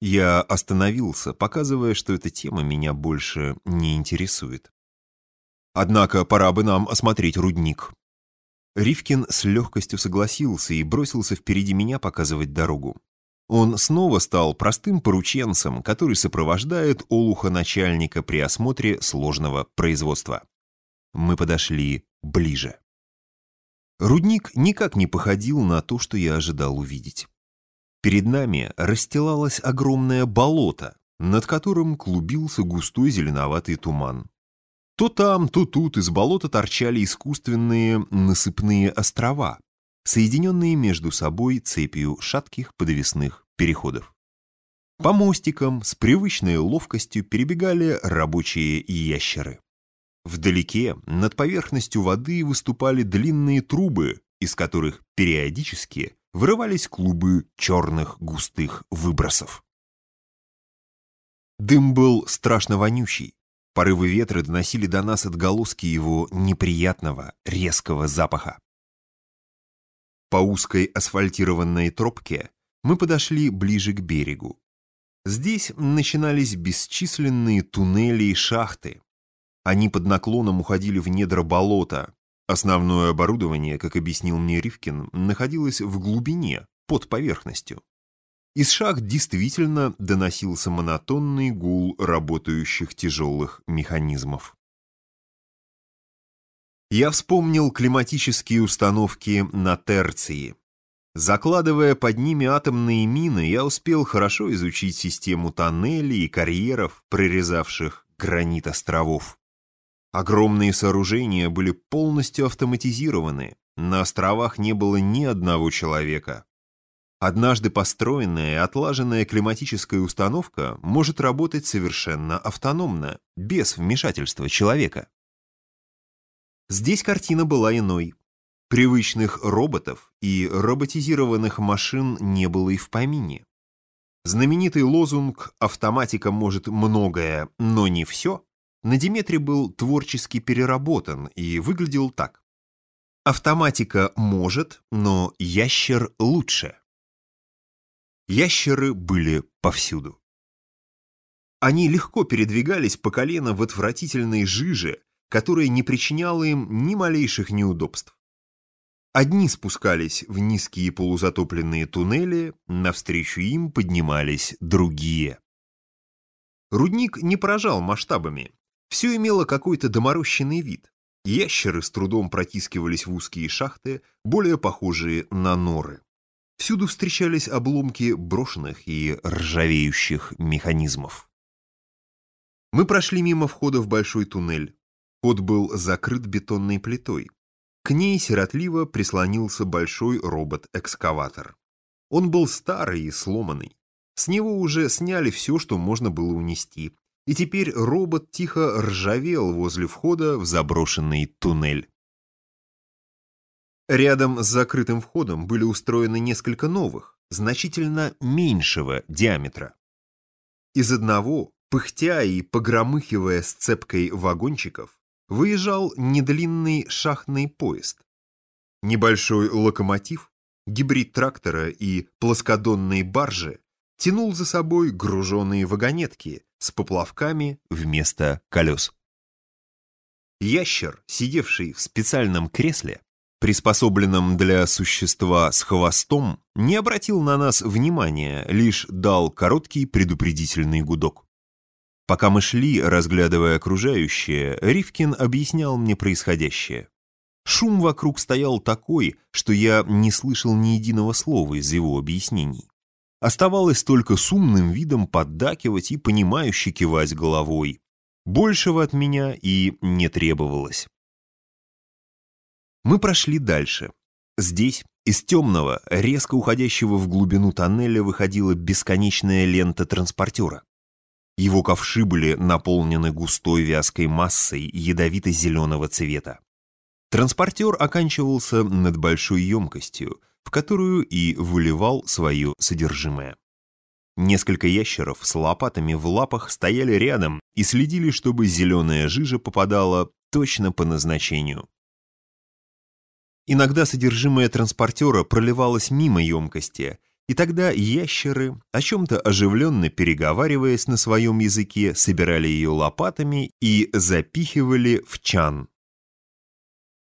Я остановился, показывая, что эта тема меня больше не интересует. Однако пора бы нам осмотреть рудник. Ривкин с легкостью согласился и бросился впереди меня показывать дорогу. Он снова стал простым порученцем, который сопровождает олуха начальника при осмотре сложного производства. Мы подошли ближе. Рудник никак не походил на то, что я ожидал увидеть. Перед нами расстилалось огромное болото, над которым клубился густой зеленоватый туман. То там, то тут из болота торчали искусственные насыпные острова, соединенные между собой цепью шатких подвесных переходов. По мостикам с привычной ловкостью перебегали рабочие ящеры. Вдалеке, над поверхностью воды, выступали длинные трубы, из которых периодически вырывались клубы черных густых выбросов. Дым был страшно вонючий. Порывы ветра доносили до нас отголоски его неприятного, резкого запаха. По узкой асфальтированной тропке мы подошли ближе к берегу. Здесь начинались бесчисленные туннели и шахты. Они под наклоном уходили в недра болота, Основное оборудование, как объяснил мне Ривкин, находилось в глубине, под поверхностью. Из шахт действительно доносился монотонный гул работающих тяжелых механизмов. Я вспомнил климатические установки на Терции. Закладывая под ними атомные мины, я успел хорошо изучить систему тоннелей и карьеров, прорезавших гранит островов. Огромные сооружения были полностью автоматизированы, на островах не было ни одного человека. Однажды построенная и отлаженная климатическая установка может работать совершенно автономно, без вмешательства человека. Здесь картина была иной. Привычных роботов и роботизированных машин не было и в помине. Знаменитый лозунг «автоматика может многое, но не все» на Диметре был творчески переработан и выглядел так. Автоматика может, но ящер лучше. Ящеры были повсюду. Они легко передвигались по колено в отвратительной жиже, которая не причиняла им ни малейших неудобств. Одни спускались в низкие полузатопленные туннели, навстречу им поднимались другие. Рудник не поражал масштабами, все имело какой-то доморощенный вид. Ящеры с трудом протискивались в узкие шахты, более похожие на норы. Всюду встречались обломки брошенных и ржавеющих механизмов. Мы прошли мимо входа в большой туннель. Вход был закрыт бетонной плитой. К ней сиротливо прислонился большой робот-экскаватор. Он был старый и сломанный. С него уже сняли все, что можно было унести, и теперь робот тихо ржавел возле входа в заброшенный туннель. Рядом с закрытым входом были устроены несколько новых, значительно меньшего диаметра. Из одного, пыхтя и погромыхивая сцепкой вагончиков, выезжал недлинный шахтный поезд. Небольшой локомотив, гибрид трактора и плоскодонные баржи тянул за собой груженные вагонетки с поплавками вместо колес. Ящер, сидевший в специальном кресле, приспособленном для существа с хвостом, не обратил на нас внимания, лишь дал короткий предупредительный гудок. Пока мы шли, разглядывая окружающее, Ривкин объяснял мне происходящее. Шум вокруг стоял такой, что я не слышал ни единого слова из его объяснений. Оставалось только с умным видом поддакивать и понимающе кивать головой. Большего от меня и не требовалось. Мы прошли дальше. Здесь из темного, резко уходящего в глубину тоннеля выходила бесконечная лента транспортера. Его ковши были наполнены густой вязкой массой ядовито-зеленого цвета. Транспортер оканчивался над большой емкостью, в которую и выливал свое содержимое. Несколько ящеров с лопатами в лапах стояли рядом и следили, чтобы зеленая жижа попадала точно по назначению. Иногда содержимое транспортера проливалось мимо емкости, И тогда ящеры, о чем-то оживленно переговариваясь на своем языке, собирали ее лопатами и запихивали в чан,